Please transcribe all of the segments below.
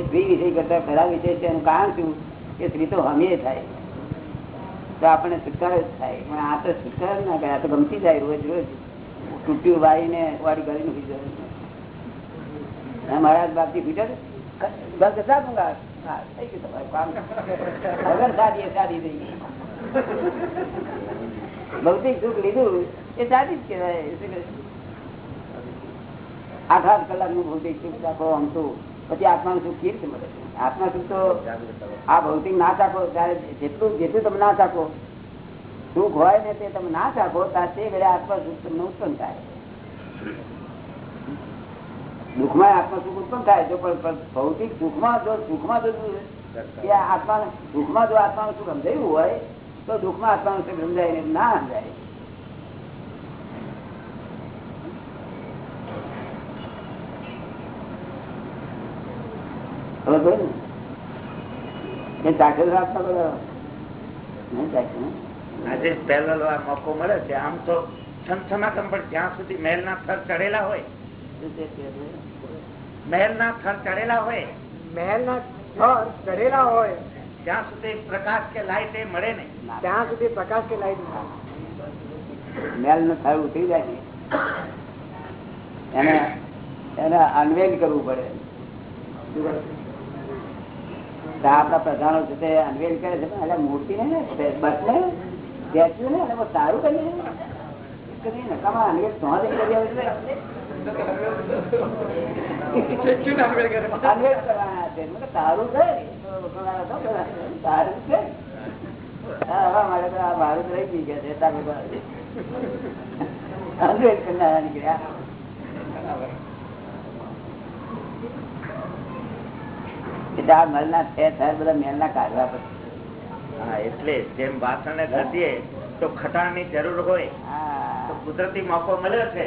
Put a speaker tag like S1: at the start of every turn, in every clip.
S1: સ્ત્રી વિષય કરતા ખરાબ વિષય છે એનું કારણ શું? કે સ્ત્રી તો હમીએ થાય. તો આપણને છુટકારો જ થાય. પણ આ તો છુટકારો ના કરે આ તો ગમતી જાય રોજ રોજ. તૂટ્યું વાળીને વાળી કરીને ફીટર મારા બાપથી ફીટર બસ જતા થઈ ગયું તમારું કામ. સાદી સાદી થઈ ગઈ. ભૌતિક સુખ લીધું એ સાદી જ કહેવાય. શું આઠ આઠ કલાકનું ભૌતિક સુખ રાખો આમ તો. પછી આત્માનું સુખ કેવી રીતે મળે આત્મા સુખ તો આ ભૌતિક ના ચાખો, ત્યારે જેટલું જેટલું તમે ના ચાખો, સુખ હોય ને તે તમે ના ચાખો ત્યારે તે વેળા આત્મા સુખ તમને ઉત્પન્ન થાય. દુઃખમાં આત્મા સુખ ઉત્પન્ન થાય જો પણ ભૌતિક સુખમાં જો સુખમાં જો કે આત્મા દુઃખમાં જો આત્માનું સુખ સમજાયું હોય, તો દુઃખમાં આત્માનું સુખ સમજાય ના સમજાય. ખબર ને? એ ચાખેલ બધા. નહીં ચાખ્યું. ને?
S2: આજે પહેલો આ મોકો મળે છે. આમ તો છનછનાટમ પણ જ્યાં સુધી મહેલ ના થર ચડેલા હોય
S1: શું છે તે?
S2: મહેલ ના થર ચડેલા હોય
S3: મહેલ ના સ્થળ ચડેલા હોય
S2: ત્યાં સુધી પ્રકાશ કે લાઈટ એ મળે નહીં.
S3: ત્યાં સુધી પ્રકાશ કે લાઈટ
S1: મેલ નો થર ઉઠી જાય એને એને અનવેલ કરવું પડે. તો આપણા પ્રધાનો છે તે અનવેલ કરે છે એટલે મૂર્તિ ને બસ ને સ્ટેચ્યુ ને એટલે સારું કરી નકામા અનવેલ છે. સારું હા, મારે તો આ મારું રહી ગયા છે તારે તો અનવેલ કરનારા નીકળ્યા. એટલે આ મલના છે થર બધા મેલના કાઢવા પછી
S2: હા એટલે જેમ વાસણ ને ઘસીએ તો ખટાણની જરૂર હોય. તો કુદરતી મોકો મળ્યો છે.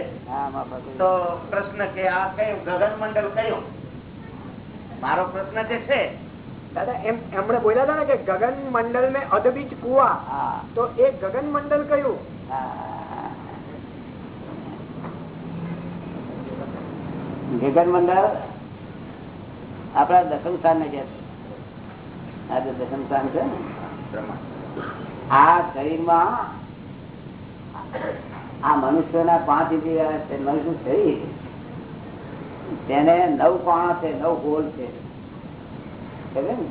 S2: તો પ્રશ્ન કે આ કયું ગગન મંડળ કયું? મારો પ્રશ્ન જે છે
S3: દાદા એમ એમણે બોલ્યા હતા ને કે ગગન મંડળ ને અદબીજ કુવા. તો એ ગગન મંડળ કયું?
S1: ગગન મંડળ? આપણા દસમ સ્થાન ને કે. આ દસમ સ્થાન છે. આ શરીરમાં આ મનુષ્યના પાંચ છે, મનુષ્ય શરીર. તેને નવ કોણા છે, નવ હોલ છે.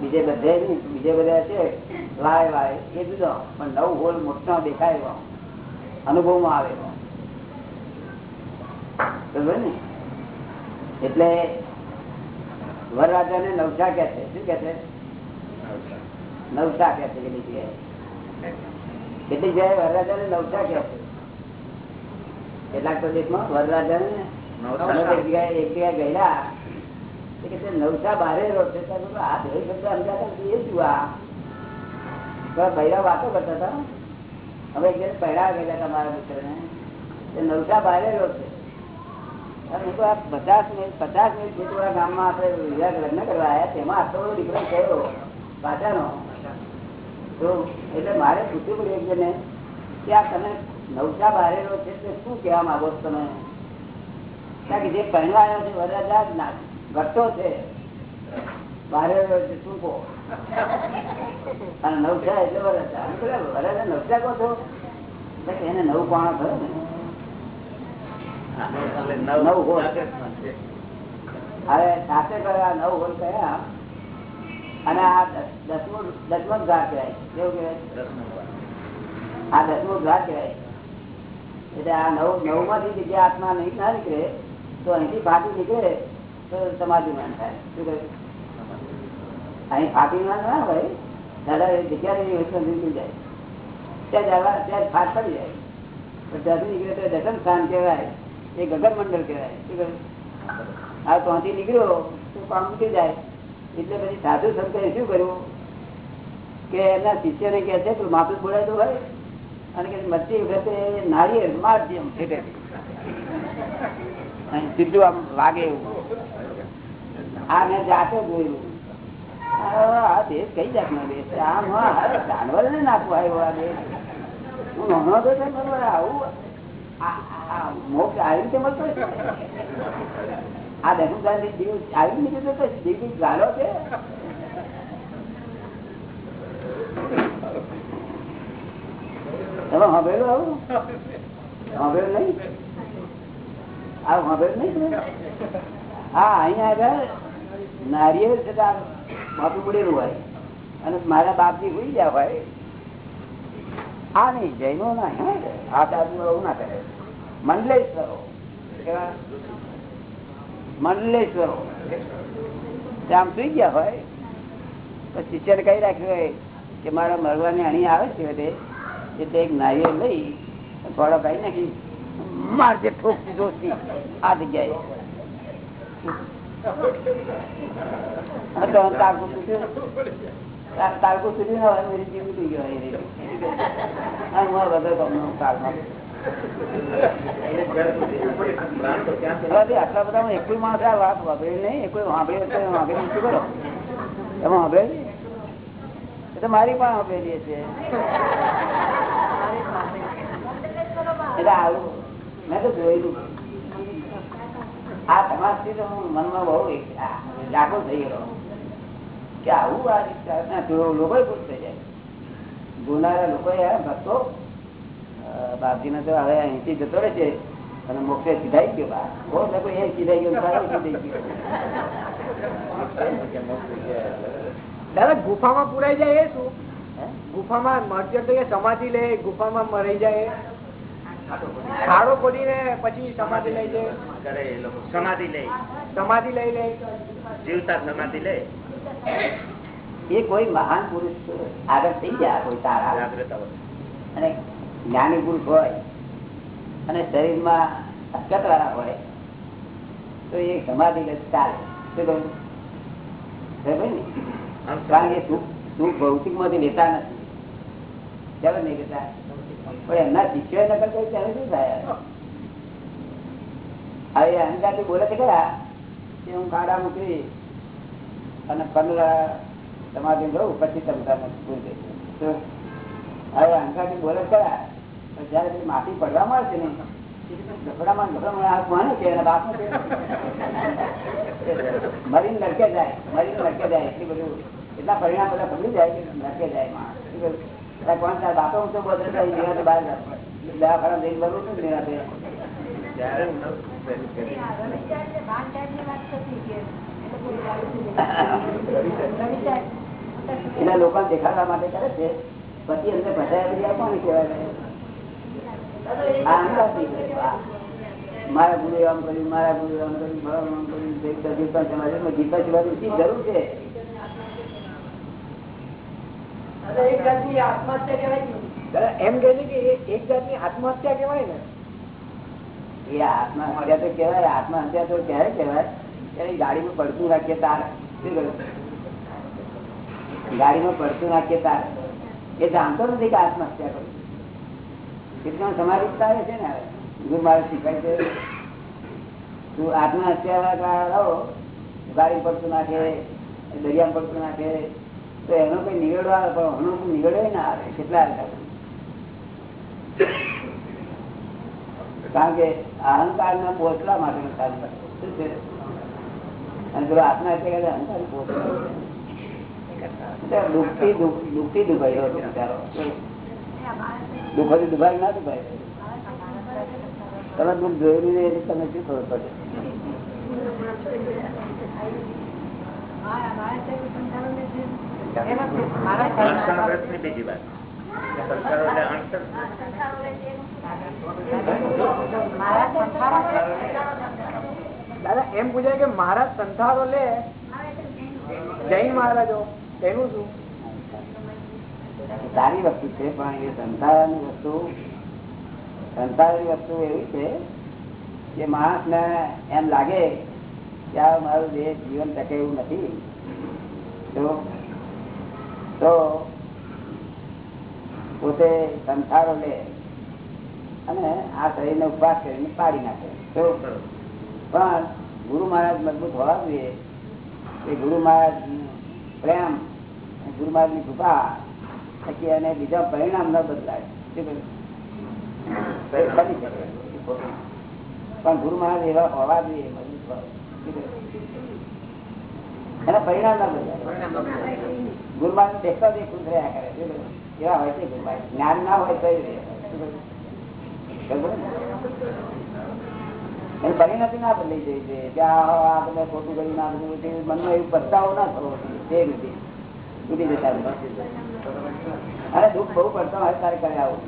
S1: બીજે બધે બીજે બધા છે, લાય લાય, એ જુદો. પણ નવ હોલ મોટો દેખાય એવો. અનુભવમાં આવે એવો. ને? એટલે વરરાજાને નવસા કે છે. શું કે છે? નવસા. કે છે કેટલી જગ્યાએ. કેટલીક જગ્યાએ વરરાજાને નવસા કે છે? કેટલાક પ્રદેશમાં વરરાજાને
S2: નવસા.
S1: એક જગ્યાએ ગયેલા. એ કે છે નવસા બારે રોડ છે. આ બે શબ્દ સમજાતા એ શું આ? વાતો કરતા હતા. હવે એક પહેરા ગયેલા તમારા મિત્રને. તે નવસા બારે રહ્યો છે. પચાસ મિનિટ પચાસ મિનિટ જેટલા લગ્ન કરવા આવ્યા તેમાં આટલો ડિફરન્સ થયો પાછાનો તો એટલે મારે પૂછ્યું એક જણને કે આ તમે નવસા બારેલો છે શું કહેવા માંગો છો તમે? કારણ કે જે પહેરવા છે જ ઘટતો છે. બારેલો છે શું કહો? અને નવસા એટલે કહ્યું, વરરાજા નવસા કહો છો? એને નવું પાણો થયું ને નવ હોલ. હવે સાથે કયા નવ હોલ કયા? અને આ દસમો, દસમું ઘાટ કહેવાય. કેવું કહેવાય? આ દસમો ઘાટ કહેવાય. એટલે આ નવ નવમાંથી જગ્યા આત્મા નહીં, ના નીકળે, તો અહીંથી ફાટી નીકળે, તો સમાધિમાન થાય. અહીં ફાટીમાન ના હોય, દાદા એ જગ્યા નીકળી જાય. ત્યાં જવા, ત્યાં ફાટ પડી જાય. પણ ત્યાંથી નીકળે તો દસમ સ્થાન કહેવાય. એ ગગન મંડળ કહેવાય. આ ત્યાંથી નીકળ્યો, તો કામ મૂકી જાય. એટલે પછી સાધુ સંતે શું કર્યું? કે એમના શિષ્યને કહે છે, તું માથું બોલાય તો અને કે મરતી વખતે નાળિયેર મારજે. સીધું આમ વાગે એવું. આ મેં જાતે જોયું આ દેશ કઈ જાતનો દેશ? આમ જાનવર ને નાખવા આવ્યો આ દેશ. હું નાનો તો આવું તમે સાંભળેલું આવું? નહીં? આ સાંભળેલું નહીં હા, અહીંયા આગળ નારિયેળ છે માથું પડેલું હોય. અને મારા બાપજી હોઈ ગયા હોય. આ નહીં જૈનો ના હે? આ સાધુ એવું ના કરે. મંડલેશ્વરો. મંડલેશ્વરો. આમ સુઈ ગયા હોય. તો શિષ્યને કહી રાખ્યું હોય કે મારા મરવાની અણી આવે છે તે એક નાયો લઈ થોડો કાઢી નાખી. મારજે ઠોકતી જોશી આ જગ્યાએ. હા તો તાર- તારકું સુધી ના હોય મારી જીવ થઈ ગયો વગર ગમનો તારમાં. આટલા બધા એકલું માણસ આ વાત વાપરી નહીં. એકલું વાપરી વાપરી શું કરો? એમાં વાપરેલી એ તો મારી પણ વાપરેલી છે. એટલે આવું. મેં તો જોયેલું. આ તમારથી તો હું મનમાં બહુ જાગો થઈ ગયો. કે આવું આ રીતના લોકો ખુશ થઈ જાય. ગુનારા લોકો ભક્તો બાપજીને તો હવે અહીંથી જતો રહે છે અને મોક્ષે સીધાઈ ગયો. બા લોકો એ સીધાઈ ગયો સારું સીધાઈ ગયો.
S3: દાદા ગુફામાં પુરાઈ જાય એ શું? ગુફામાં મરજો તો એ સમાધિ લે ગુફામાં મરી જાય. ખાડો ખોદીને પછી સમાધિ લઈ જાય.
S2: સમાધિ લે.
S3: સમાધિ લઈ લે.
S2: જીવતા સમાધિ લે.
S1: એ કોઈ મહાન પુરુષ આગળ થઈ ગયા કોઈ તારા અને જ્ઞાની પુરુષ હોય અને શરીરમાં હકત વાળા હોય તો એ સમાધિ લે ચાલે. શું કારણ કે સુખ સુખ ભૌતિકમાંથી લેતા નથી. ચાલો નહીં લેતા પણ એમના શિષ્યો નકલ કરી ત્યારે શું થાય હવે અહંકારથી બોલે છે ખરા કે હું કાઢા મૂકી અને પંદર સમાધિ લઉં પછી તમે તમે ભૂલી જઈશું. હવે અંકાથી બોલે ખરા પણ જયારે માટી પડવા મળશે ને ગભરામાં ગભરામાં આ કોને છે અને બાપને છે મરીને લડકે જાય મરીને લડકે જાય એટલી બધું એટલા પરિણામ બધા બગડી જાય કે લડકે જાય માણસ કોણ બાપો હું બોલે તો અહીં નિરાંતે બહાર. દવાખાના જઈને છું નિરાંતે. એના લોકોને દેખાડવા માટે કરે છે. પછી એમને ભટાયા પછી કોને કહેવાય? મારા ગુરુ આમ કર્યું મારા ગુરુ આમ કર્યું મારા આમ કર્યું જીતા એમાં જીવતા જીવવાની શી જરૂર છે?
S3: એમ કે છે કે એક જાતની આત્મહત્યા કેવાય ને?
S1: એ આત્મહત્યા તો કેવાય આત્મહત્યા તો ક્યારે કહેવાય? ત્યારે ગાડીમાં પડતું રાખીએ તાર. ગાડીમાં પડતું રાખીએ તાર. એ જાણતો નથી કે આત્મહત્યા કરું. કેટલા સમાધિ થાય છે ને ગુરુ મારે શીખાય છે. તું આત્મહત્યા વાળો ગાડી પડતું નાખે દરિયામાં પડતું નાખે, તો એનો કઈ નીકળવા પણ એનો કોઈ નીકળે ના આવે. કેટલા કારણ કે અહંકાર ના પોચલા માટે કામ કરે અને પેલો આત્મા પોચલા દુઃખથી દુઃખ- દુઃખથી દુભાઈ હતો બિચારો. દુઃખોથી દુભાઈ ના દુભાઈ તમે દુઃખ જોયેલું એટલે તમને શું ખબર પડે?
S2: બીજી વાત.
S3: દાદા, એમ પૂછાય કે મહારાજ સંથારો લે? જૈન મહારાજો તેનું શું?
S1: સારી વસ્તુ છે, પણ એ સંતાની વસ્તુ સંતાની વસ્તુ એવી છે કે માણસને એમ લાગે કે આ મારું દેહ જીવન ટકે એવું નથી. તો તો પોતે સંથારો લે અને આ શરીરને ઉપવાસ કરીને પાડી નાખે. તો પણ ગુરુ મહારાજ મજબૂત હોવા જોઈએ. એ ગુરુ મહારાજ પ્રેમ ગુરુ મહારાજની કૃપા થકી અને બીજા પરિણામ ન બદલાય. પણ ગુરુ મહારાજ એવા હોવા જોઈએ મજબૂત હોય એના પરિણામ ના બદલાય. ગુરબાન દેખતા દેખું રહ્યા કરે. એવા હોય છે ગુરબાન જ્ઞાન ના હોય તો એની પરિણતિ ના બદલી જવી જોઈએ ત્યાં ખોટું કરી ના મનમાં એવું પસ્તાવો ના થવો તે રીતે. છૂટી જતા. અરે દુઃખ બહુ પડતો હોય તારે કરે આવું.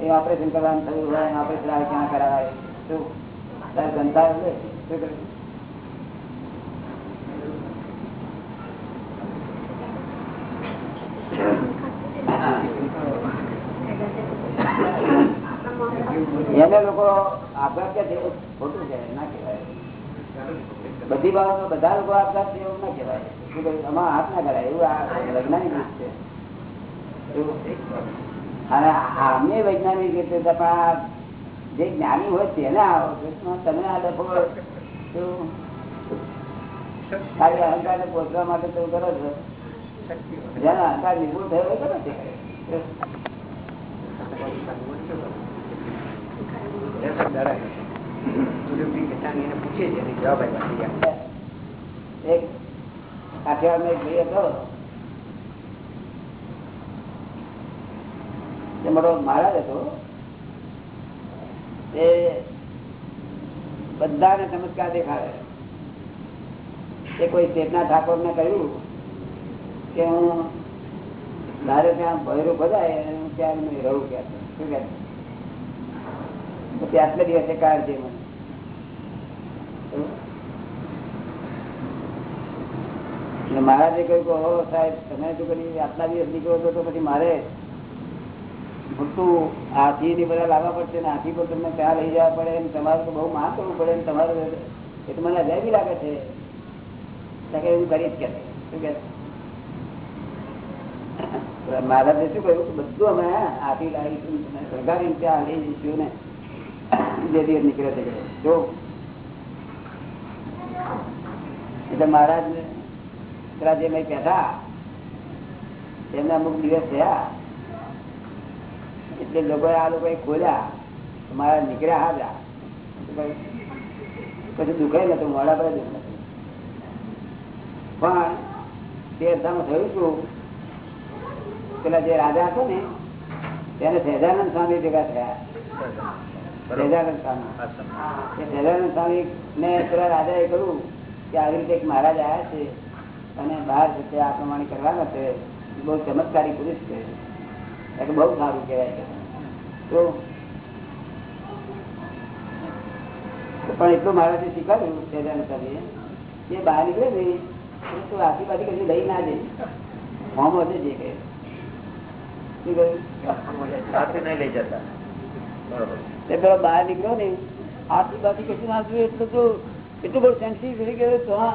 S1: એ ઓપરેશન કરવાનું થયું હોય ઓપરેશન ક્યાં કરાવાય? શું? તારે ધંધા શું કરે એને લોકો આપઘાત કે ખોટું છે, ના કહેવાય બધી બાબતો બધા લોકો આપઘાત છે એવું ના કહેવાય આમાં હાથ ના કરાય એવું આ વૈજ્ઞાનિક રીત છે અને આમને વૈજ્ઞાનિક રીતે જે જ્ઞાની હોય તેને આવો તમે આ લખો? ખાલી અહંકાર ને પોચવા માટે તો કરો છો જેનો અહંકાર નિર્મૂળ થયો કરો કરે. મહારાજ હતો. એ બધાને ચમત્કાર દેખાડે. એ કોઈ ચેતના ઠાકોર ને કહ્યું કે હું મારે ત્યાં ભૈરું બધાય હું ત્યાં રહું ક્યાં શું કે પછી આટલા દિવસે કાઢજે મને મહારાજે કહ્યું કે, ઓહો, સાહેબ, તમે જો કરી? આટલા દિવસ નીકળો છો તો પછી મારે મોટું હાથી ની બધા લાવવા પડશે ને હાથી પર તમને ત્યાં લઈ જવા પડે ને તમારે તો બહુ માં કરવું પડે ને તમારે એ તો મને અજાયબી લાગે છે. કે હું કરી જ કે. શું કે? મહારાજે શું કહ્યું બધું અમે હાથી લાવીશું તમે સરકારી ત્યાં લઈ જઈશું ને. જે. દિવસ મહારાજ જે મેં કહેતા, એમને અમુક દિવસ થયા, એટલે લોકોએ આ લોકોએ ખોલ્યા મારા નીકળ્યા હાજા પછી દુખાય નતું, મોડા પર દુઃખ નથી પણ તે અર્થામાં થયું હતું પેલા જે રાજા હતો ને, તેને સહેજાનંદ સ્વામી ભેગા થયા. મહારાજ આવ્યા છે અને બહાર જતે આ પ્રમાણે કરવાના છે બહુ ચમત્કારી પુરુષ છે. એટલે બહુ સારું કહેવાય છે. તો પણ એટલું મહારાજે શીખવાડ્યું સહેજાનંદ સ્વામીએ કે બહાર નીકળે ને તો પાછી કશું લઈ ના જઈ ફોર્મ હશે જે કહે. શું કહ્યું?
S2: સાથે નહીં લઈ જતા.
S1: તે પેલો બહાર નીકળ્યો ને આજુબાજુ કશું ના જોયું એટલું તો એટલું બધું સેન્સિટિવ થઈ ગયો તો હા.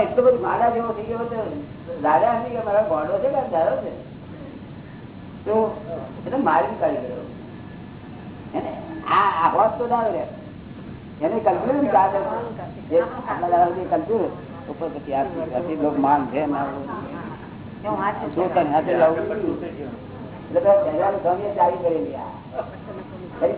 S1: એટલું બધું મારા જેવો થઈ ગયો તો દાદા નથી કે મારા ગોડો છે કે દાદો છે? તો એટલે મારી કાઢી ગયો. એને આ આ હોત તો દાદો એને કલ્પ્યું ને દાદો જે દાદા સુધી કલ્પ્યું ઉપર પછી આ લોકો માન છે ના શું તને હાથે એટલે સ્વામીએ કરેલી આ. પછી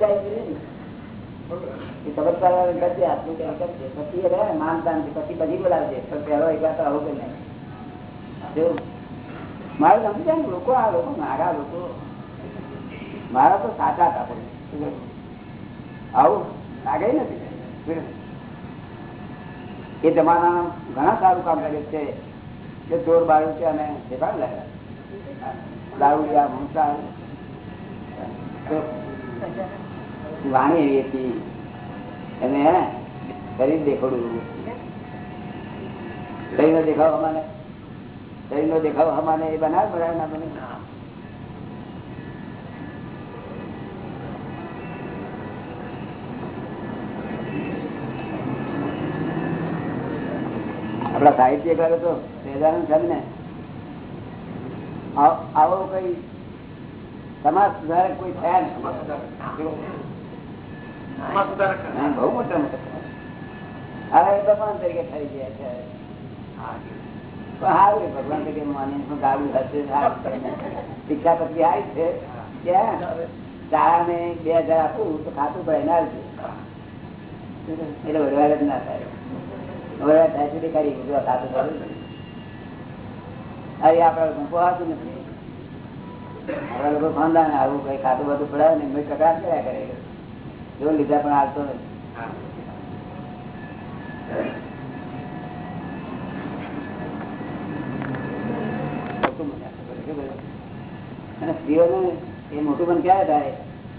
S1: એ રહે ને પછી બધી બોલાવજે. પણ પહેલો એક તો આવું કે નહીં. મારે સમજાય લોકો આ લોકો મારા લોકો. મારા તો સાચા હતા પણ. આવું લાગે નથી. એ જમાના ઘણા સારું કામ કર્યું છે. કે ચોર બાળું છે અને દેખાડ લાગ્યા દારૂડિયા મમતા વાણી એવી હતી. અને શરીર દેખાડું શરીર નો દેખાવ અમાને શરીર નો દેખાવ અમાને એ બનાવ બનાવે ના બને. આપડા સાહિત્યકારો તો સહેજાનંદ સાહેબ ને. આવો આવો કઈ સમાજ સુધારક કોઈ થયા નથી બહુ મોટા મોટા હવે ભગવાન તરીકે થઈ ગયા છે. ભગવાન તરીકે માની ગાડું હશે શિક્ષા પછી આવી છે. ક્યાં? શાળા ને બે હજાર આપું તો ખાતું ભાઈ ના આવશે એટલે વડવાડ જ ના થાય. વડવાડ થાય છે કરી બધું ખાતું થયું ને. આ એ આપણા લોકો પોહાતું નથી. આપણા લોકો ખાનદાન આવું કઈ ખાતું બધું પડાવે ને મેં કકડાટ કર્યા કરે જો લીધા પણ આવતો નથી? અને સ્ત્રીઓને એ મોટું પણ ક્યારે થાય?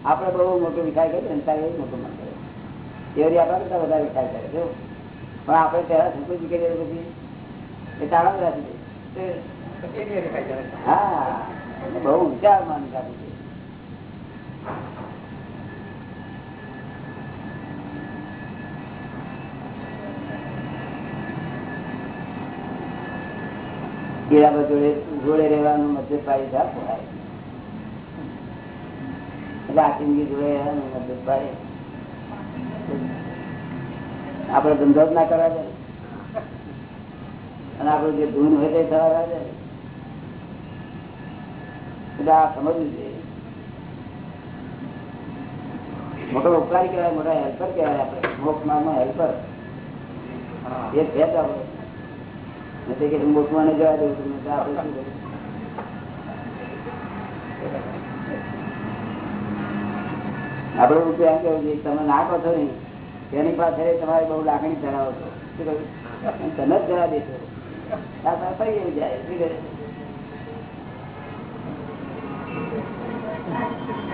S1: આપડે બહુ મોટું વિચાર કરીએ ને ત્યારે એ મોટું મન કરે એવરી આપણા કરતા વધારે વિચાર કરે જો પણ આપણે પહેલા સંકોચ કરીએ પછી એ તાળા રાખી દે. હા. બહુ ઊંચા માન રાખી કીડા જોડે જોડે રહેવાનું મધ્ય પાડી થાય પોહાય. એટલે આ જિંદગી જોડે રહેવાનું મધ્ય પાડી આપડે ધંધો જ ના કરવા અને આપડે જે ધૂન હોય તે થવા દે એટલે આ સમજવું જોઈએ. મોટો ઉપકારી કહેવાય, મોટા હેલ્પર કહેવાય છે કે આપણે કરીએ? રૂપિયા એમ કેવું છે કે તમે નાખો છો ને, તેની પાછળ તમારી બહુ લાગણી ધરાવો છો. તમે જ જવા દેશો. જાય. Thank you.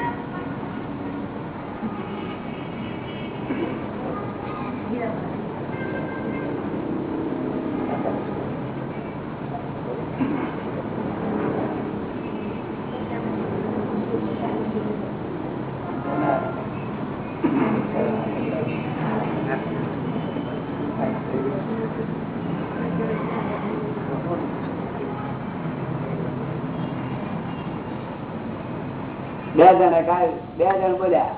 S1: જણ બે જણ બોલ્યા.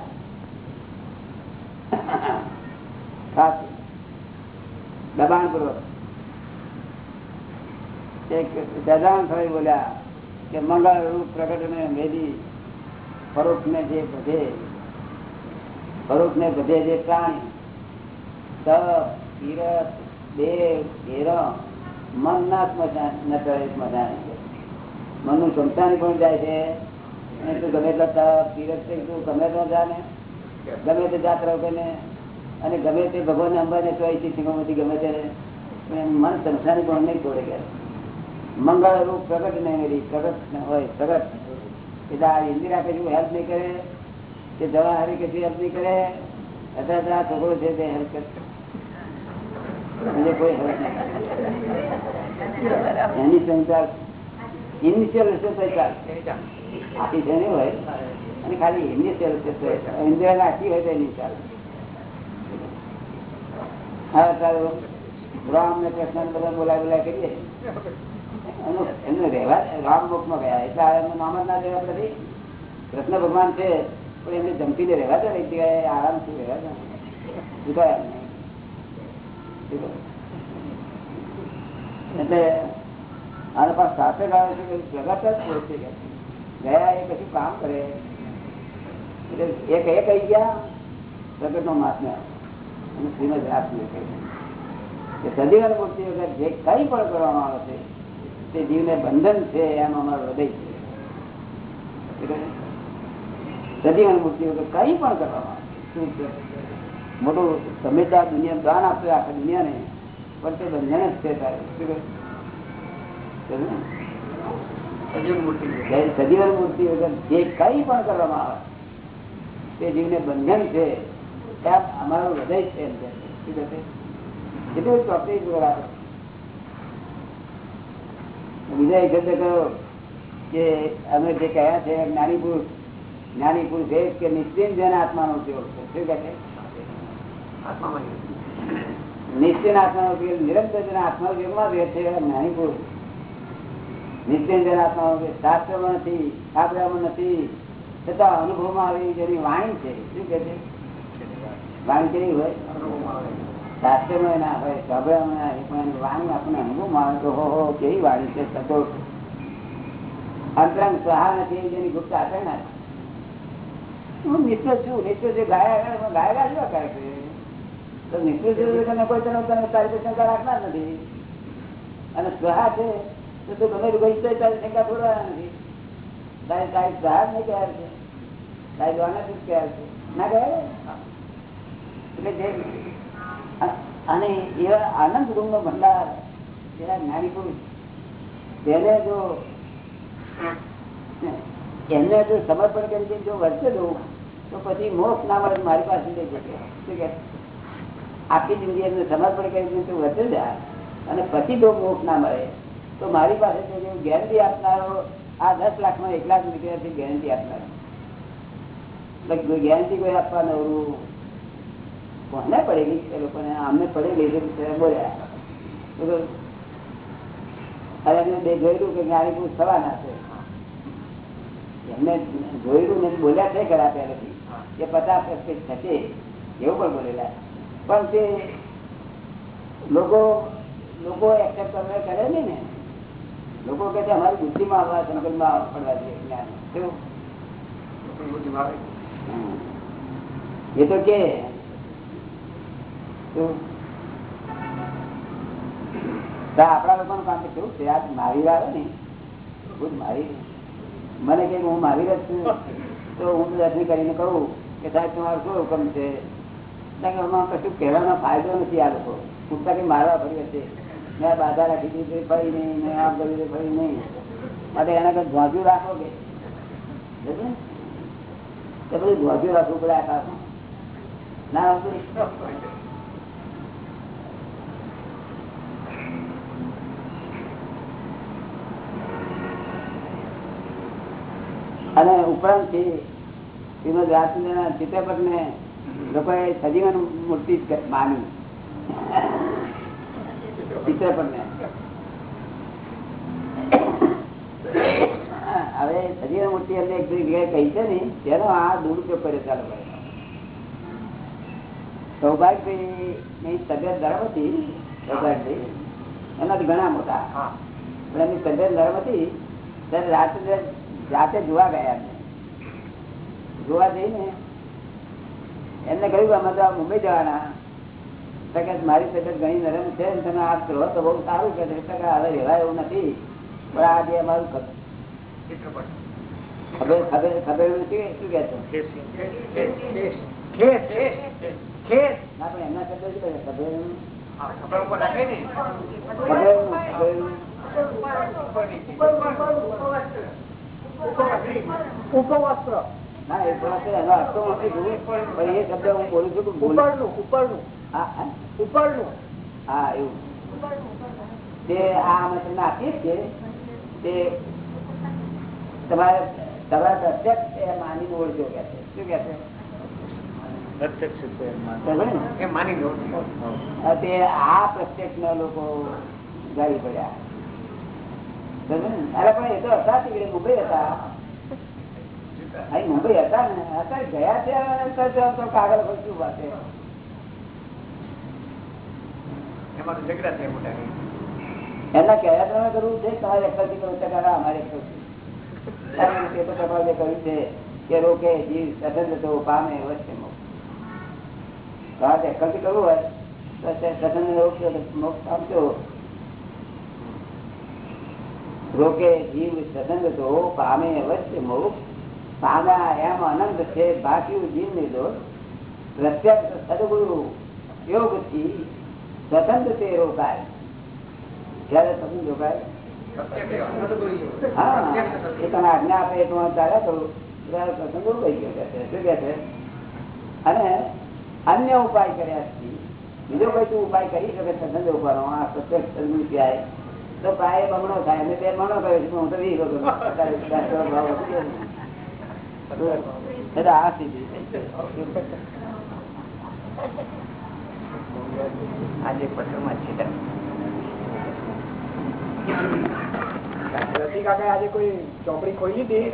S1: દબાણ પૂર્વક એક દજાણ થઈ બોલ્યા કે મંગળ રૂપ પ્રગટ ને મેદી ફરોખ ને જે બધે ફરોખ ને બધે જે પ્રાણી તપ તીરથ દેવ ઘેરો મન ના સ્મશાન મનનું સમસાની પણ જાય છે. અને તું ગમે એટલા તીરથ છે, તું ગમે તો જાને. ગમે તે જાત્રા કરીને અને ગમે તે ભગવાન અંબાને ચોઈસી સિંહોમાંથી ગમે ત્યારે. મન સંસારી પણ નહીં છોડે ગયા મંગળ રૂપ પ્રગટ નહીં મેરી, પ્રગટ હોય, પ્રગટ. એટલે આ ઇન્દિરા કશું હેલ્પ નહીં કરે. કે દવા હારી કશું હેલ્પ નહીં કરે. અથવા આ છોકરો છે તે હેલ્પ કરશે કોઈ હેલ્પ નહીં એની સંચાર ઇનિશિયલ હશે તો આખી છે હોય, અને ખાલી એમની તો નાખી હોય તો એની ચાલે. હા ચાલો રામ ને કૃષ્ણ બધા બોલાય બોલા કરીએ. એમનું રહેવા રામ મુખમાં ગયા. એટલે એમનું નામ જ ના દેવા પડે. કૃષ્ણ ભગવાન છે, પણ એમને ધમકીને રહેવા દે એક જગ્યાએ આરામથી રહેવા દે. જુદા. એટલે આના પાસે સાથે આવે છે જગત જ છે ગયા એ કશું કામ કરે. એટલે એક એ કહી ગયા પ્રગટ નો મહાત્મ્ય અને શ્રીમદ આત્મ્ય કહી સજીવન મૂર્તિ વગર જે કઈ પણ કરવામાં આવે છે, તે જીવને બંધન છે એમ અમારું હૃદય છે. સદીવાર મૂર્તિ વગર કઈ પણ કરવામાં શું છે? મોટું સમજદાર દુનિયા દાન આપ્યું આખા દુનિયાને. પણ તે બંધન જ છે તારે શું કહે? સજીવન મૂર્તિ વગર જે કઈ પણ કરવામાં આવે તે જીવને બંધન છે ત્યાં અમારું હૃદય છે એમ? કેટલું બીજા એક કહ્યો કે અમે જે કહ્યા છે જ્ઞાની પુરુષ જ્ઞાની પુરુષ એ કે નિશ્ચિંત જેને આત્માનો ઉપયોગ છે. શું કહે છે? નિશ્ચિત આત્માનો ઉપયોગ નિરંતર જેના આત્મા ઉપયોગમાં રહે છે જ્ઞાની પુરુષ. નિશ્ચિત આત્મા ઉપયોગ શાસ્ત્રમાં નથી. શાસ્ત્રમાં નથી છતાં અનુભવમાં આવી જેની વાણી છે, શું કે છે? વાણી કેવી હોય? શાસ્ત્રમાં ના હોય સાંભળવામાં ના હોય, પણ વાણી આપણને અનુભવમાં આવે તો હો હો, કેવી વાણી છે સતો અંતરંગ સહા નથી, જેની ગુપ્ત ના હું નિશ્ચય છું નિશ્ચય જે ગાયા ગાયા જેવા કરે છે? તો તને કોઈ તને તારી પર શંકા રાખનાર નથી. અને સ્વહા છે તો તમે તોય તારી શંકા છોડવાના નથી. તારી તારી સ્વહા નહીં છે. દ્વાના જ કહેવાય છે. ના કહેવાય? અને એવા આનંદ ગુણ નો ભંડાર એવા જ્ઞાની પુરુષ, તેને જો એમને જો સમર્પણ કરી જો વર્ષે દઉં તો પછી મોક્ષ ના મળે મારી પાસે લઈ જશે શું આખી જિંદગી એમને સમર્પણ કરી તો વર્તે જાય અને પછી જો મોક્ષ ના મળે તો મારી પાસે છે ગેરંટી આપનારો, આ દસ લાખમાં એક લાખ રૂપિયાથી ગેરંટી આપનારો. ગેરંટી કોઈ આપવા નવરું કોને પડેલી એ લોકોને? અમને પડેલી બોલ્યા. તો એમને જોયેલું કે જ્ઞાની પુરુષ થવાના છે. એમને જોયેલું ને બોલ્યા છે ખરા પહેલેથી. કે પચાસ ટકે થશે. એવું પણ બોલેલા પણ તે લોકો લોકો એક્સેપ્ટ કરવા કરે ને. લોકો કહે છે અમારી બુદ્ધિમાં આવવા સંકલ્પમાં પડવા છે જ્ઞાન. કેવું? એ તો કે. આપડા આપણા લોકોનું કામ તો કેવું છે? આજ મારી આવે ને ખુદ મારી. મને કે હું મારી જ છું. તો હું દર્શન કરીને કહું કે સાહેબ તમારો શું હુકમ છે? કારણ કે કશું કહેવાનો ફાયદો નથી આ લોકો. પૂછતા કે મારવા ફરી હશે મેં બાધા રાખી દીધી ફરી નહીં મેં આમ કર્યું ફરી નહીં. માટે એના કઈ ધ્વાજ્યું રાખો કે? બધું ધ્વાજ્યું રાખવું પડે આ કામમાં. ના અને ઉપરાંત શ્રીમદ રાજચંદ્રના ચિત્રપટ ને લોકોએ સજીવન મૂર્તિ માની ચિત્રપટ ને હવે સજીવન મૂર્તિ એમને એક જગ્યાએ કહી છે ને તેનો આ દુરુપયોગ કર્યો ચાલો ભાઈ સૌભાગ્યભાઈ ની તબિયત નરમ હતી સૌભાગ્યભાઈ એનાથી ઘણા મોટા. પણ એમની તબિયત નરમ હતી ત્યારે રાત્રે રાતે જોવા ગયા જોવા જઈને એમને કહ્યું કે અમે તો મુંબઈ જવાના. તો મારી તબિયત ઘણી નરમ છે તમે આ કરો તો બહુ સારું કે છે. હવે રહેવાય એવું નથી. પણ આ જે અમારું ખબર ખબર ખબર છે શું કે છે? ના પણ એમના શબ્દો શું કહે? ખબર?
S3: ઉપવસ્ત્ર
S1: તમારે તમારે પ્રત્યક્ષ એ માની ઓળખો કે છે. શું કે છે?
S2: પ્રત્યક્ષ
S3: માની
S1: તે આ પ્રત્યક્ષ ના લોકો ગાડી પડ્યા. અરે પણ એ તો હતા તીકડે મુંબઈ હતા. અહીં મુંબઈ હતા ને? અત્યારે ગયા છે તો તો કાગળ
S3: તો થયા મોટા
S1: એમના કહેવા તમે કરવું છે તમારે એકલથી કરવું છે. અમારે એકલથી. કારણ કે પેપર કહ્યું છે કે રોકે જીવ સતન જતો પામે વચ્ચે તમારે એકલથી કરવું હોય તો તે તો મોક્ષ પામશો રોકે જીવ સતન જતો પામે વચ્ચે મોક્ષ. પામ્યા એમ અનંત છે બાકી જીવ નહીં દોષ પ્રત્યક્ષ સદગુરુ યોગથી સ્વતંત્ર તે રોકાય જયારે સ્વતંત્ર રોકાય હા એ તમે આજ્ઞા આપે એ પ્રમાણે ચાલ્યા કરું ત્યારે પ્રસંગ રોકાઈ ગયો કે છે. શું કે છે અને અન્ય ઉપાય કર્યા છે બીજો કોઈ તું ઉપાય કરી શકે સત્સંગ રોકવાનો આ પ્રત્યક્ષ સદગુરુ સિવાય તો પાય બમણો થાય અને બે બમણો કર્યો છે હું તો વીસ આ સીધી
S3: આજે પત્રમાં છે. આજે કોઈ ચોપડી ખોલી હતી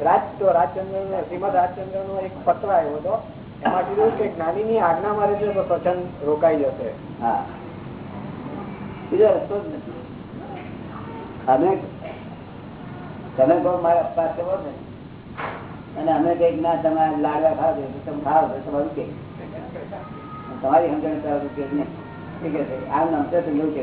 S3: રાજ તો રાજચંદ્ર શ્રીમદ રાજચંદ્ર નો એક પત્ર આવ્યો હતો. એમાં કીધું કે જ્ઞાની ની આજ્ઞા મારે છે તો સત્સંગ રોકાઈ જશે.
S1: હા. બીજો રસ્તો જ નથી. અમે તમે કહો મારે અપવાસ કરો ને અને અમે કંઈક, ના, તમે લાડવા ખાવ છો. તમે ખાવ તો તમારું કે. તમારી સમજણ ચાલુ કે નહીં. છે? આ નમશે તો એવું કે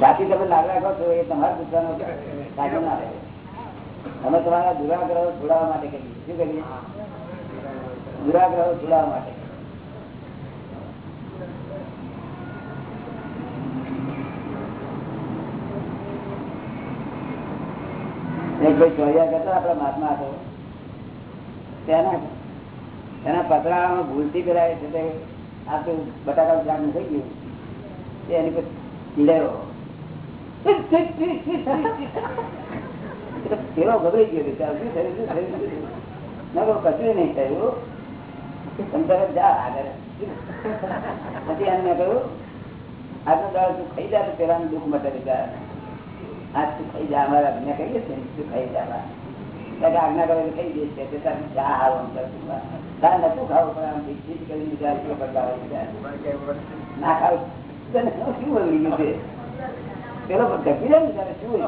S1: બાકી તમે લાગ રાખો છો એ તમારા પૂછવાનો સાચો ના રહે અમે તમારા દુરાગ્રહો છોડાવવા માટે કહીએ શું કરીએ દુરાગ્રહો છોડાવવા માટે એક ભાઈ ચોર્યા કરતા એના પતરા ભૂલથી કરાય છે આ તો બટાકા શાક થઈ ગયું. એની પછી પેલો ગભરાઈ ગયો વિચાર શું થયું શું થયું નહીં થયું. તમે જા આગળ પછી એમને કહ્યું આજનો દાળ તું ખાઈ જા, તો પેલાનું દુઃખ મટે બિચારા ખાવું, પણ આમ દીકરી કરીને ના ખાવું. શું જાય ને શું હોય?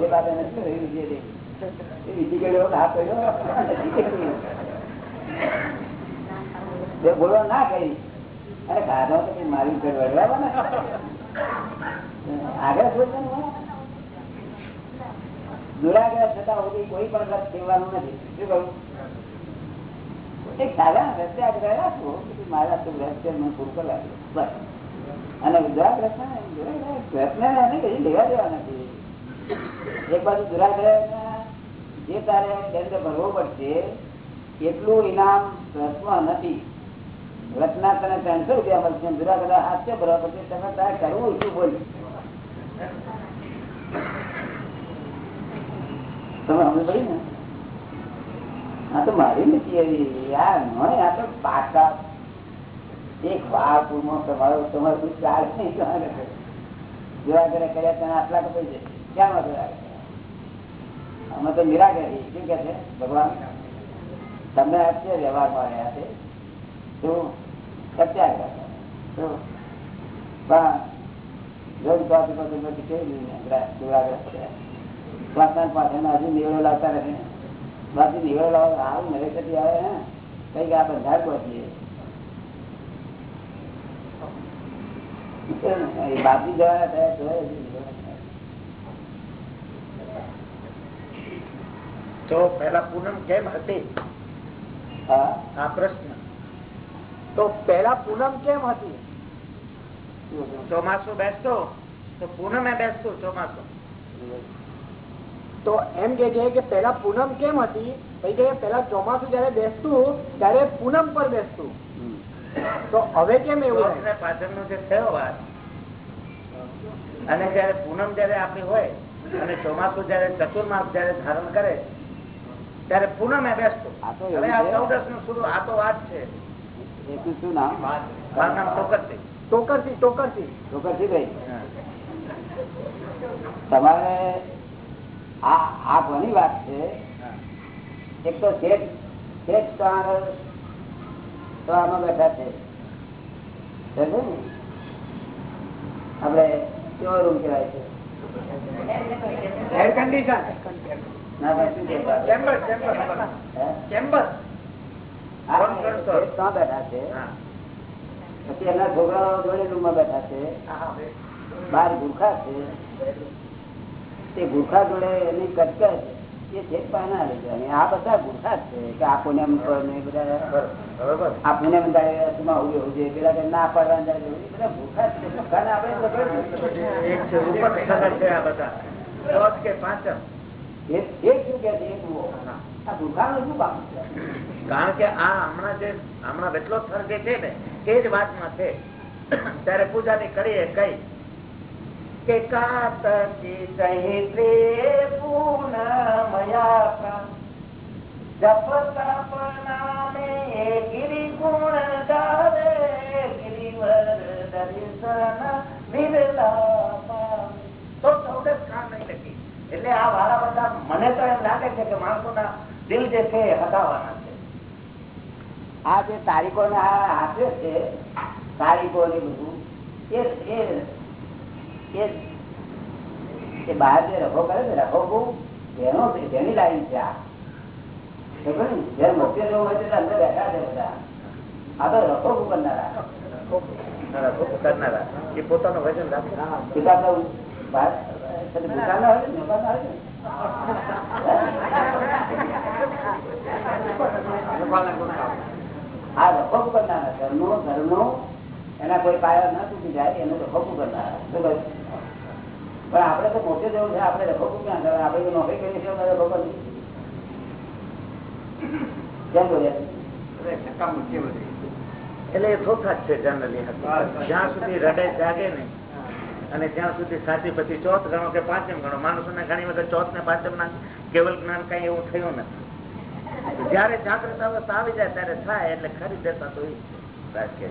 S1: છે બાબા શું રહ્યું છે બીજી બોલવા ના કહી અરે તો મારી ઉપર આગળ દુરાગ્રહ થતા સુધી કોઈ પણ રસ સેવાનું નથી. શું કહું? એક સારા દુરાગ્રહ છે ને, દુરાગ્રહ પ્રયત્ન એને કઈ લેવા દેવા નથી. એક બાજુ દુરાગ્રહ જે તારે ભરવો પડશે એટલું ઇનામ રસમાં નથી. રચના તને ત્રણસો રૂપિયા મળશે. દુરાગ્રહ હાથે ભરવા પડશે. તમે તારે કરવું એટલું બોલ? તમે તો મારી નથી તો માં અમે તો નિરાગ્રહી શું કે છે. ભગવાન, તમને અત્ય વ્યવહારમાં રહ્યા છે. શું સત્યાગ્રહ શું પણ જોઈ પાસે બધી કેવી દુરાગ્રહ છે. પાછળ પાછળ હજુ નિવેડો લાવતા રહે બાકી નિવેડો લાવો આવું નવે કદી આવે ને કંઈક આ બધા પહોંચીએ એ બાપી જવાના થયા તો હજુ નિવેડો થાય.
S2: તો પેલા પૂનમ કેમ હતી?
S1: હા?
S2: આ પ્રશ્ન.
S3: તો પેલા પૂનમ કેમ હતી?
S2: ચોમાસું બેસતો? તો પૂનમે બેસતું ચોમાસું.
S3: તો એમ કે છે કે પેલા પૂનમ કેમ હતી? ભાઈ કે પેલા ચોમાસું જયારે બેસતું ત્યારે પૂનમ પર બેસતું. તો હવે કેમ એવું
S2: પાછળનો જે થયો વાત અને જયારે પૂનમ જયારે આપણી હોય અને ચોમાસું જયારે ચતુર્માસ જયારે ધારણ કરે ત્યારે પૂનમે બેસતું.
S1: આ
S2: હવે આ
S1: છે.
S2: ચૌદસનું શરૂ આ તો વાત છે.
S1: શું નામ?
S2: નામ ટોકરસિંહ.
S3: ટોકરથી ટોકરથી
S1: ઠોકરસિંહભાઈ તમારે આ ઘણી વાત છે? એક તો શેઠ શેઠ બેઠા છે. આપડે કેવો રૂમ કહેવાય છે?
S3: Air condition?
S2: ચેમ્બર ચેમ્બર
S1: બેઠા. પછી એના છોકરાઓ જોડે રૂમમાં બેઠા છે? બાર ગુરખા છે? તે ગુરખા જોડે એની કટકટ એ છે. પાના અને આ બધા ગુરખા છે કે આ પુણે બધા આ પુણ્યમ દાડે રસમાં હોવું હોવું પેલા કે ના પાડવા જાય. બધા ગુરખા છે. આપણે
S2: છે છે
S1: છે છે?
S2: કારણ કે આ હમણાં જે હમણાં વેટલો થર જે છે ને એ જ વાતમાં છે. ત્યારે પૂજા ની કરીએ કઈ કે કાતકી સહિતે પૂર્ણ. મયા જપ તપ નામે ગિરિ ગુણ ગાવે ગિરિવર દર્શન બિરલા તો સૌને કામ નહીં લખી એટલે આ વાળા બધા મને તો એમ લાગે છે કે માણસોના દિલ જે છે હટાવવાના છે.
S1: આ જે તારીખો હાથે છે તારીખો ને બધું એ એ બહાર જે રખો કરે છે રખો બહુ તેનો જેની લાઈન છે આ. ને? જ્યારે મોક્ષે હોય ત્યારે અંદર બેઠા છે બધા. આ તો રખો કરનારા.
S2: કરનારા. એ પોતાનું વજન રાખે.
S1: પિતા તો બહાર દુકાન આવે ને દુકાન આવે ને આ રખો કરનારા. ઘરનું ઘરનું એના કોઈ પાયા ના તૂટી જાય એનું રખો કરનારા. શું પણ આપણે તો મોટે જવું છે આપણે રખો ક્યાં કરે આપણે તો નોકરી કરીએ છીએ રખો કરી કેમ બોલ્યા
S2: એટલે એ થોથા જ છે જનરલી જ્યાં સુધી રડે જાગે ને અને જ્યાં સુધી સાચી પછી ચોથ ગણો કે પાંચમ ગણો? માણસોને ઘણી વખત ચોથ ને પાંચમ ના કેવલ જ્ઞાન કઈ એવું થયું નથી. જયારે જાગૃત અવસ્થા આવી જાય ત્યારે થાય એટલે ખરી દેતા તો એ રાજકીય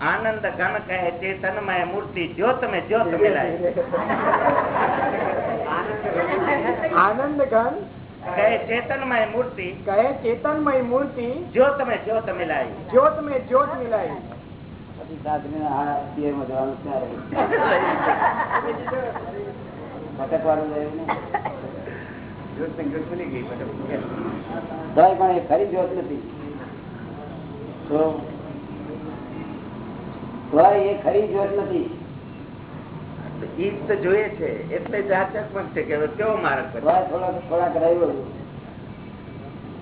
S2: આનંદ ઘન કહે ચેતનમય
S3: મૂર્તિ જો
S2: તમે જો તમે
S3: આનંદ
S2: ગણ
S3: કહે ચેતનમય મૂર્તિ
S1: કહે ચેતનમય મૂર્તિ જો તમે જો તમે લાવી જો તમે જો તમે લાવી ફરી જોત નથી. એ ખરી જોત નથી.
S2: ઈ તો જોઈએ છે એટલે જાચકમક છે કે કેવો માર્ગ
S1: થોડાક થોડાક રહ્યું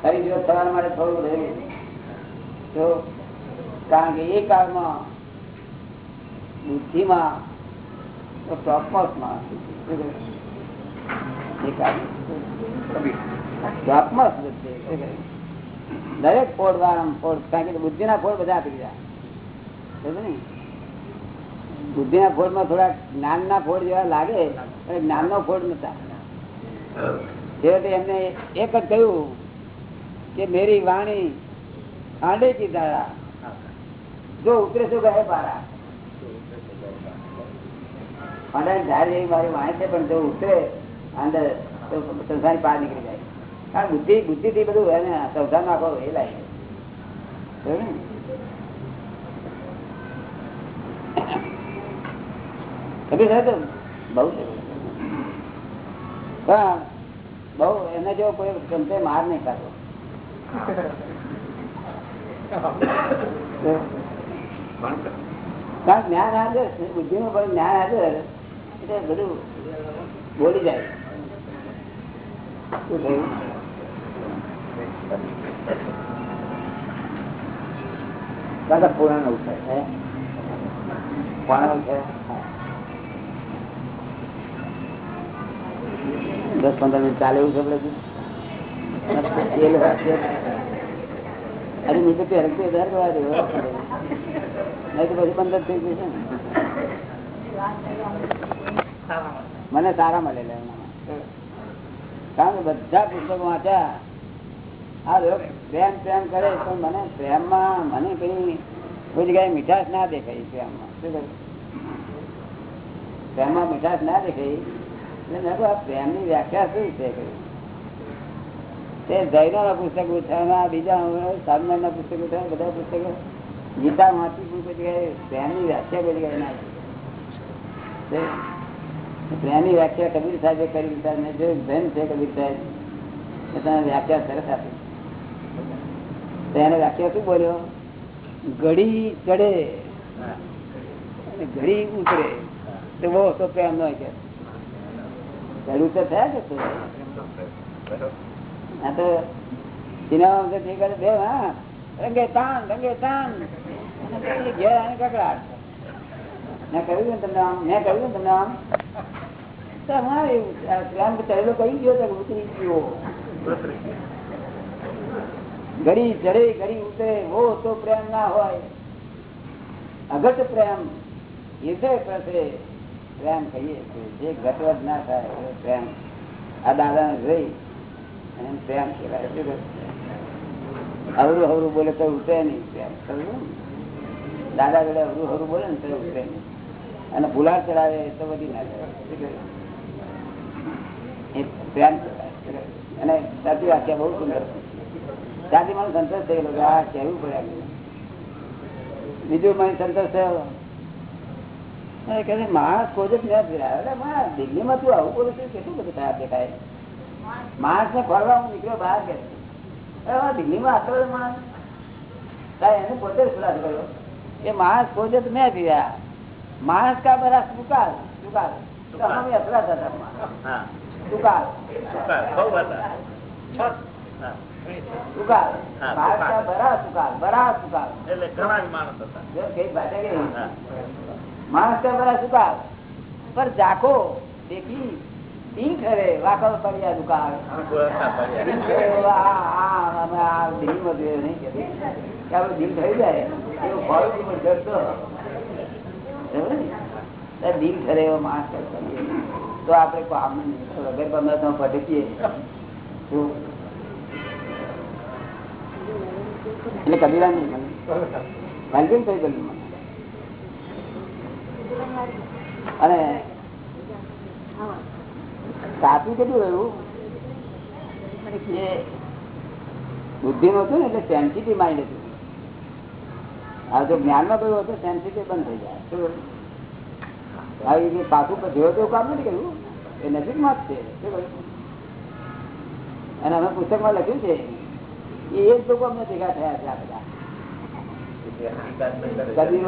S1: ખરી જોત થવા માટે થોડું રહ્યું. તો કારણ કે એ કાળમાં બુદ્ધિમાં તો ચોક્કસમાં એ કાળમાં. ચોક્કસ દરેક ફોડ વાળા ફોડ કારણ કે બુદ્ધિ ના ફોડ બધા આપી ગયા ને? બુદ્ધિ ના ફોડમાં થોડા જ્ઞાન ના ફોડ જેવા લાગે જ્ઞાન નો ફોડ નતા એમને એક જ કહ્યું કે મેરી વાણી આંડે કી જો ઉતરે શું કહે પારા. ખાંડા ધાર મારી વાણી છે, પણ જો ઉતરે, અંદર તો સંસારની પાર નીકળી જાય. કારણ બુદ્ધિ બુદ્ધિ થી બધું સંસાર નાખો એ લાગે બહુ પણ બહુ એને જો કોઈ ગમતે માર નહીં ખાતો. કારણ જ્ઞાન હાજર બુદ્ધિ નું પણ જ્ઞાન હાજર. એટલે બધું બોલી જાય. શું થયું? દાદા પુરાણ છે દસ પંદર મિનિટ ચાલે એવું છે અરે મેં તો હરકતી હજાર કરવા દે નહીં તો પછી પંદર થઈ જશે મને સારા મળેલા એમાં. કારણ કે બધા પુસ્તકો વાંચ્યા. હા લોકો પ્રેમ પ્રેમ કરે પણ મને પ્રેમમાં મને કઈ કોઈ જગ્યાએ મીઠાશ ના દેખાય પ્રેમમાં. શું? પ્રેમમાં મીઠાશ ના દેખાય. એટલે મેં પ્રેમની વ્યાખ્યા શું કબીર સાહેબે કરી દીધા છે કબીર સાહેબ. વ્યાખ્યા સરસ આપી. તેને વ્યાખ્યા શું બોલ્યો? ઘડી ચડે ઘડી ઉતરે. તો બહુ તો પ્રેમ નો કે. ચડવું તો સિનેમા બે ગયો ઉતરી ગયો. ઘડી ચડે ઘડી ઉતરે. હો, તો પ્રેમ ના હોય. અઘટ પ્રેમ. ઈર્ષે પ્રસે પ્રેમ કહીએ છીએ. જે ઘટવટ ના થાય એ પ્રેમ આ દાદા જોઈ અને પ્રેમ કહેવાય? અવરું અવરું બોલે તો ઉતરે નહીં પ્રેમ સમજો દાદા જોડે અવરું હરું બોલે ને તો ઉતરે નહીં. અને ભૂલાર ચડાવે તો બધી ના. એ પ્રેમ કહેવાય. અને સાચી વાક્ય બહુ સુંદર ત્યાંથી મને સંતોષ થયેલો આ કહેવું પડે. બીજું મને સંતોષ થયો એ કહે છે, માણસ કોઈ માણસ દિલ્હીમાં તું આવું બોલું કેટલું બધું ખરાબ દેખાય માણસ ને ખોરવા હું નીકળ્યો બહાર કે અરે આ આટલો માણસ. એને પોતે જ કર્યો. કે માણસ કોઈ જ મેં રહ્યા માણસ કા બરા? સુકાલ સુકાલ અમે અથડા
S2: હતા
S1: સુકાલ
S2: સુકાલ.
S1: બરા? સુકાલ બરા? સુકાલ
S2: એટલે ઘણા માણસ હતા.
S1: માણસ બરા સુકાલ પર જાખો દેખી ટીંગ કરે વાકલ પડ્યા દુકાળ. દિલ થઈ જાય એવું પણ દિલ કરે એવો માણસ તો આપડે કામ વગર પંદર તો ભટકીએ એટલે કબીરા નહીં મને વાલગીન થઈ ગયું અને સાચું કેટલું રહ્યું? બુદ્ધિ નું હતું ને એટલે સેન્સિટિવ માઇન્ડ હતું. હવે જો જ્ઞાનમાં કયું હતું સેન્સિટિવ બંધ થઈ જાય? હવે પાછું જેવો તેવું કામ નથી કર્યું, એ નજીકમાં જ છે. અને અમે પુસ્તકમાં લખ્યું છે એ જ લોકો અમને ભેગા થયા છે આ બધા. આવી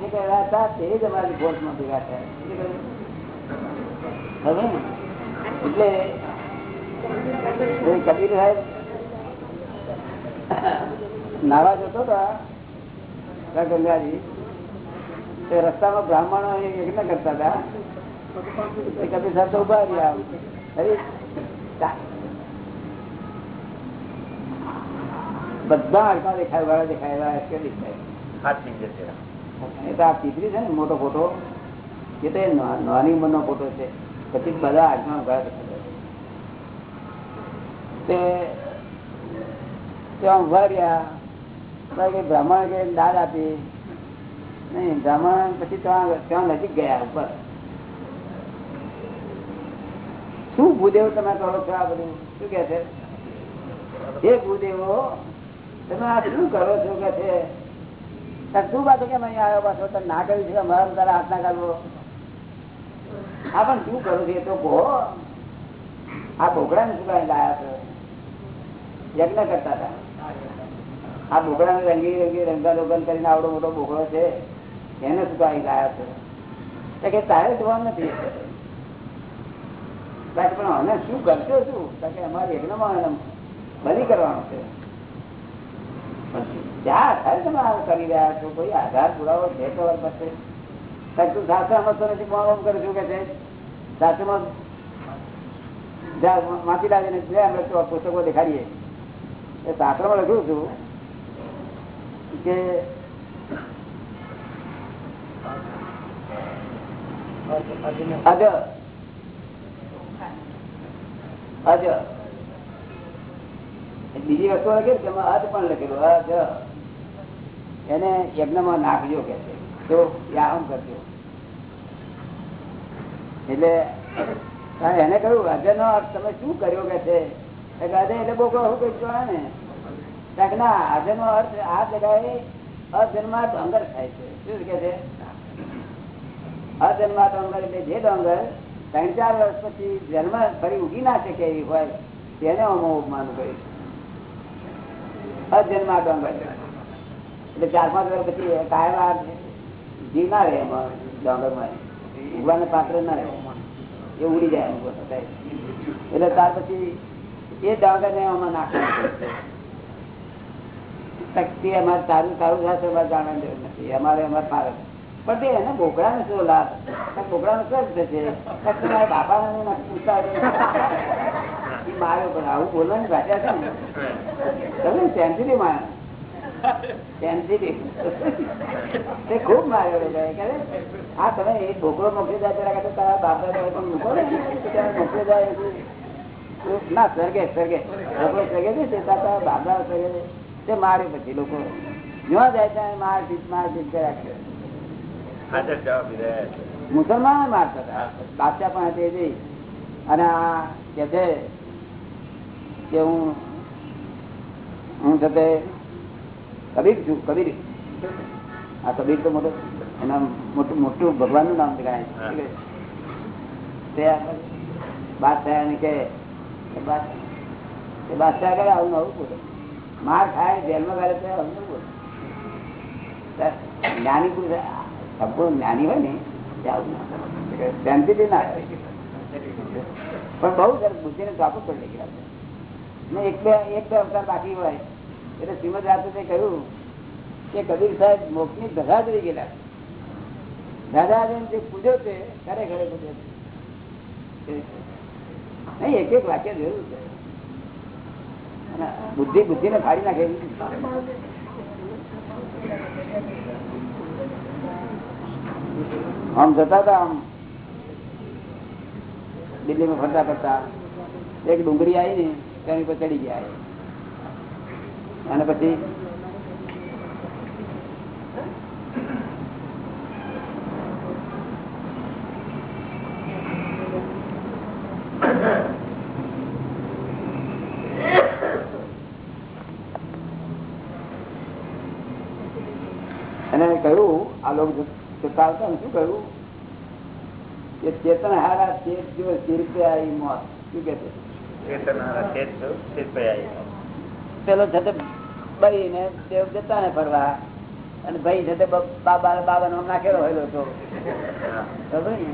S1: શકે હતા, તે જ અમારી ભોટમાં ભેગા થયા. એટલે કબીર સાહેબ? નાવા જતો હતા ગંગાજી. રસ્તામાં બ્રાહ્મણો યજ્ઞ કરતા હતા. એ સાહેબ તો ઊભા રહ્યા. બધા હડકા દેખાય વાળા દેખાય કે દેખાય એ તો આ ચીતરી છે ને મોટો ફોટો. એ તો એ નાની ઉંમરનો ફોટો છે. પછી બધા હાથમાં ઊભા તે ત્યાં ઊભા રહ્યા. બ્રાહ્મણ કે દાદ આપી. નહીં બ્રાહ્મણ પછી ત્યાં નજીક ગયા ઉપર. શું ભૂદેવ તમે કરો છો આ બધું? શું કે છે? એ ભૂદેવો, તમે આ શું કરો છો કે છે? શું વાત કેમ અહીંયા આવ્યો પાછો? તને ના કર્યું છે કે મારા તારા હાથ ના કાઢવો આ પણ શું કરું છું એ તો કહો. આ બોકડા ને શું લાયા છો? યજ્ઞ કરતા હતા. આ બોકડા ને રંગી રંગી રંગા રોગન કરીને આવડો મોટો બોકડો છે. એને સુધારી લાયા છો. કે તારે જોવાનું નથી. પણ અમે શું કરશો શું? કે અમારે યજ્ઞમાં બલી કરવાનો છે. આધાર આધાર જ્યાં તો પુસ્તકો દેખાડીએ. એ શાસ્ત્રમાં લખ્યું છું કે અજ બીજી વસ્તુ લખે છે અજ પણ લખેલું. અજ એને યજ્ઞમાં નાખજો કે છે. તો યામ કરજો. એટલે એને કહ્યું અજય નો અર્થ તમે શું કર્યો કે છે? એટલે બહુ કહું કઈ જોવા ને ના અજય નો અર્થ આ જગાએ અજન્માર્થ અંદર થાય છે. શું કે છે? અજન્મા ડોંગર એટલે જે ડોંગર ત્રણ ચાર વર્ષ પછી જન્મ ફરી ઉગી ના શકે એવી હોય, તેને અમે ઉપમાનું કરીશું અજન્મા ડોંગર. એટલે ચાર પાંચ વર્ષ પછી કાયમ જીવ ના રહે એમાં, ડોંગરમાં. ઉગવાને પાત્ર ના રહે. એ ઉડી જાય એમ. એટલે ત્યાર પછી એ ડોંગર ને એમાં નાખવાનું શક્તિ અમારે સારું સારું થશે અમારે જાણવાની જરૂર નથી. અમારે અમારે ફારક પણ તે બોકડા લાભ? બોકડા નો શું થશે બાપા માર્યો પણ તમે તે માર્યો તમે એક બોકડો મોકલી જાય જરા કે તારા બાપા દાદા પણ મૂકો ત્યારે મોકલી જાય ના સરગે સરગે લોકો સ્વર્ગે છે તારા બાપા છે તે મારે પછી લોકો. જ્યાં જાય ત્યાં માર પીટ માર પીટ કર્યા કરે
S2: હાજર જવાબ રહ્યા છે
S1: મુસલમાન મારતા હતા બાદશાહ પણ હતી જઈ અને આ કે છે કે હું હું છે તે કબીર છું કબીર. આ કબીર તો મોટો એના મોટું મોટું ભગવાનનું નામ છે
S2: હા.
S1: તે આ બાદશાહ ને કે બાદ- બાદશાહ કરે આવું આવું બોલે. માર ખાય જેલમાં કરે તો આવું બોલે. જ્ઞાની પુરુષ સંપૂર્ણ જ્ઞાની હોય ને આવું ના. પણ બહુ સરસ બુદ્ધિને ચોપડ કરી ગયા એક બે એક બે અવતાર બાકી હોય, એટલે શ્રીમદ રાજે કહ્યું કે કબીર સાહેબ મોક્ષની ધજા જઈ ગયેલા દાદા જે પૂજો છે ઘરે ઘરે પૂજો છે? નહીં, એક એક વાક્ય જરૂર છે. બુદ્ધિ બુદ્ધિ ને ફાડી નાખે. આમ જતા હતા આમ. દિલ્હીમાં ફરતા ફરતા એક ડુંગળી આવી ને તેની પર ચડી ગયા. અને પછી અને કહ્યું, આ લોકો જતા હતા શું કહ્યું કે ચેતન હારા ચેત જો આવી મોત. શું કે
S2: ચેત આવી.
S1: પેલો છે ભાઈ ને તે જતા ને ફરવા. અને ભાઈ છે બાબા બાબા નો નાખેલો હોયલો હતો
S2: હા.
S1: ખબર ને?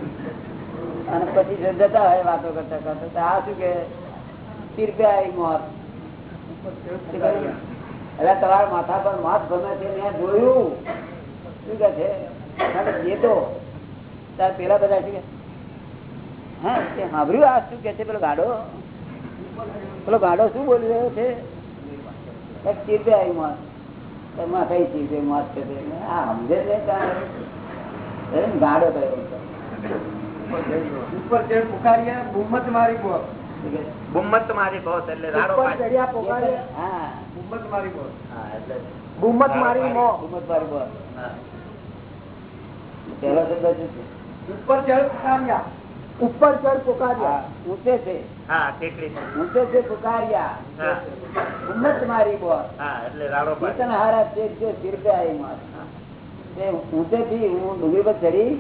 S1: અને પછી જતા હોય વાતો કરતા કરતા આ શું કે? તીર્થે આવી મોત એટલે તમારા માથા પર માથ ગમે છે મેં જોયું. શું કે છે? અને તો તાર પેલા બધા છે હા સાંભળ્યું આ શું કે છે પેલો ગાડો? પેલો ગાડો શું બોલી રહ્યો છે? એક આવી માસ એમાં કઈ ચીરતે મોત છે. આ સમજે છે કાં? ગાડો થયો
S3: ઉપર ચડ પુકાર્યા ગુમ્મત મારી બોલ
S1: શું
S2: ગુમ્મત મારી બહોત એટલે રાડો
S3: ચડ્યા પુકાર્યા
S1: હા.
S3: ગુમ્મત મારી બોલ
S2: હા, એટલે
S3: ગુમ્મત મારી મો.
S1: હુકુમત મારી.
S2: હા.
S1: પહેલો શબ્દ શું છે
S3: ઉપર જળ પુકાર્યા ઉપર
S1: જળ
S3: પુકાર્યા
S1: ઊંચે છે
S2: હા ટેકરી છે.
S1: ઊંચે છે પુકાર્યા
S2: હા.
S1: મારી બોલ
S2: એટલે
S1: હારા છે આવી. તે ઊંચેથી હું ડુંગળી પર ચડી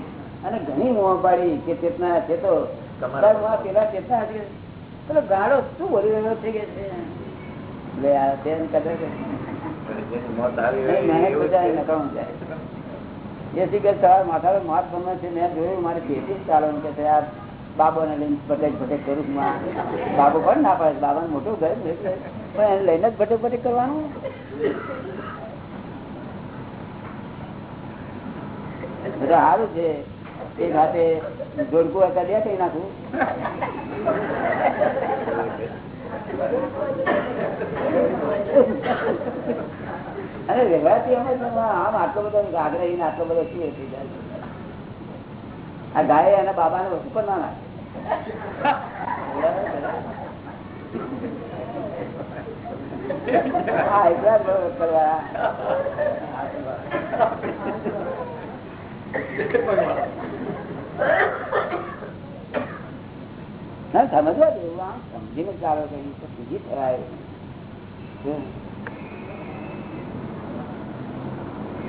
S1: અને ઘણી મોં પાડી કે ચેતના છે તો પેલા ચેતના હતી. પેલો ગાળો શું બોલી રહ્યો છે કે છે? લે આ તે કદાચ
S2: જેની મોત આવી.
S1: નકામું જાય. શી કે માથા માથ ગમે છે, મેં જોયું, મારે તેથી જ ચાલવાનું કે આ બાબોને લઈને ભટેક ભટેક કરું. બાબો પણ ના પાડે? બાબાને મોટું ઘર પણ એને લઈને જ ભટેક ભટેક કરવાનું. સારું છે. એ સાથે જોડકું હતા દે કઈ નાખું. અરે વેગળાથી અમે આમ આટલો બધો આગ્રહી આટલો બધો શું થઈ જાય? આ ગાય એના બાબાને વસ્તુ પણ ના નાખે. સમજવા જેવું આમ સમજીને ચાલો કઈ સમજી બીજી થવાય શું? આ ભૂલ થયું ને એટલે જગતનું કઈ થવાનું ફેરફાર એ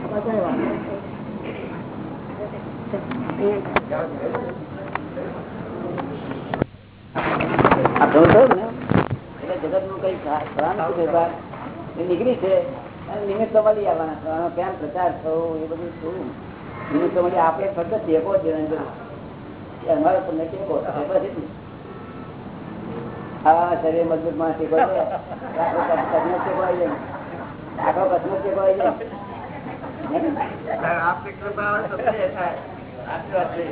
S1: નીકળી છે ફક્ત ટેકો. એ અમારો તમને ટેકો એ શરીર મજબૂતમાં ટેકો છે આખો કચ્છનો ટેકો આવી જાય આખો કચ્છનો ટેકો આવી જાય?
S2: આપની કૃપા હોય તો તે થાય. સાચી વાત છે.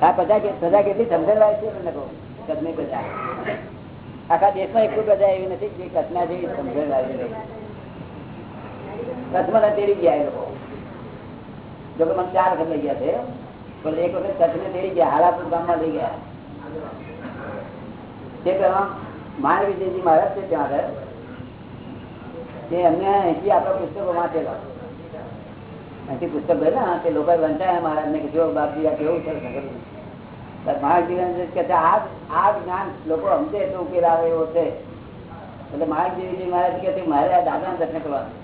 S1: આ પ્રજા કે- પ્રજા કેટલી સમજણવાળી છે તમને કહું કદની પ્રજા આખા દેશમાં એક પ્રજા એવી નથી કે કચ્છના જેવી સમજણ આવી રહી કચ્છમાં તેડી ગયા એ લોકો જો કે મને ચાર વખત લઈ ગયા છે પણ એક વખત કચ્છને તેડી ગયા હાલાપુર ગામમાં લઈ ગયા તે પેલા માન વિજયજી મહારાજ છે ત્યાં આગળ તે અમને અહીંથી આપણા પુસ્તકો વાંચેલા અહીંથી પુસ્તક ગયેલા તે લોકો વંચાયા મહારાજ ને કે જો બાપજી આ કેવું છે? મહારાજ કે છે, આ આ જ્ઞાન લોકો સમજે તો ઉકેલ આવે એવો છે. એટલે મહારાજજી મહારાજ કે છે, મારે આ દાદા દર્શન કરવાનું.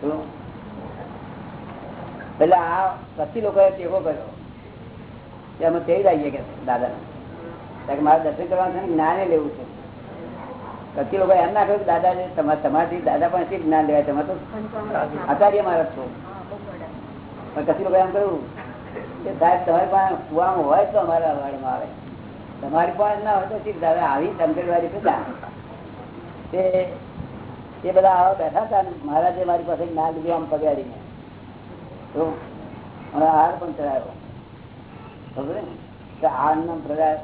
S1: શું? એટલે આ પછી લોકોએ ટેકો કર્યો. કે અમે તેડી લાવીએ કે દાદા ને મારે દર્શન કરવાનું છે ને જ્ઞાને લેવું છે. પછી લોકો એમ ના કહ્યું દાદા તમારાથી દાદા પાસેથી જ્ઞાન લેવાય? તમે તો આચાર્ય મહારાજ છો. પણ કચ્છી લોકો એમ કહ્યું કે સાહેબ, તમારી પાસે કુવામાં હોય તો અમારા વાડમાં આવે. તમારી પાસે ના હોય તો શીખ દાદા આવી? શંકરવાડી બધા તે એ બધા આવા બેઠા હતા મહારાજે મારી પાસે જ્ઞાન લીધું આમ પગાડીને. તો હાર પણ ચડાવ્યો ખબર ને? હાર નો પ્રકાર